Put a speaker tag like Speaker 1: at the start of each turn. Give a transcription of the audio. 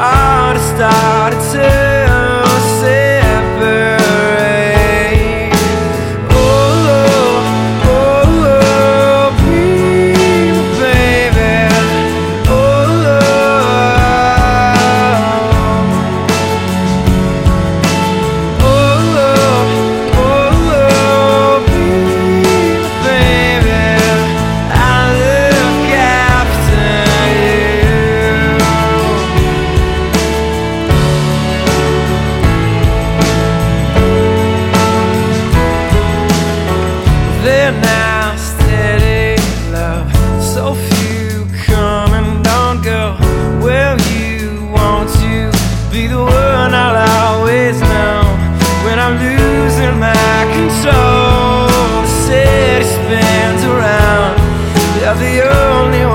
Speaker 1: heart started to city around. You're the only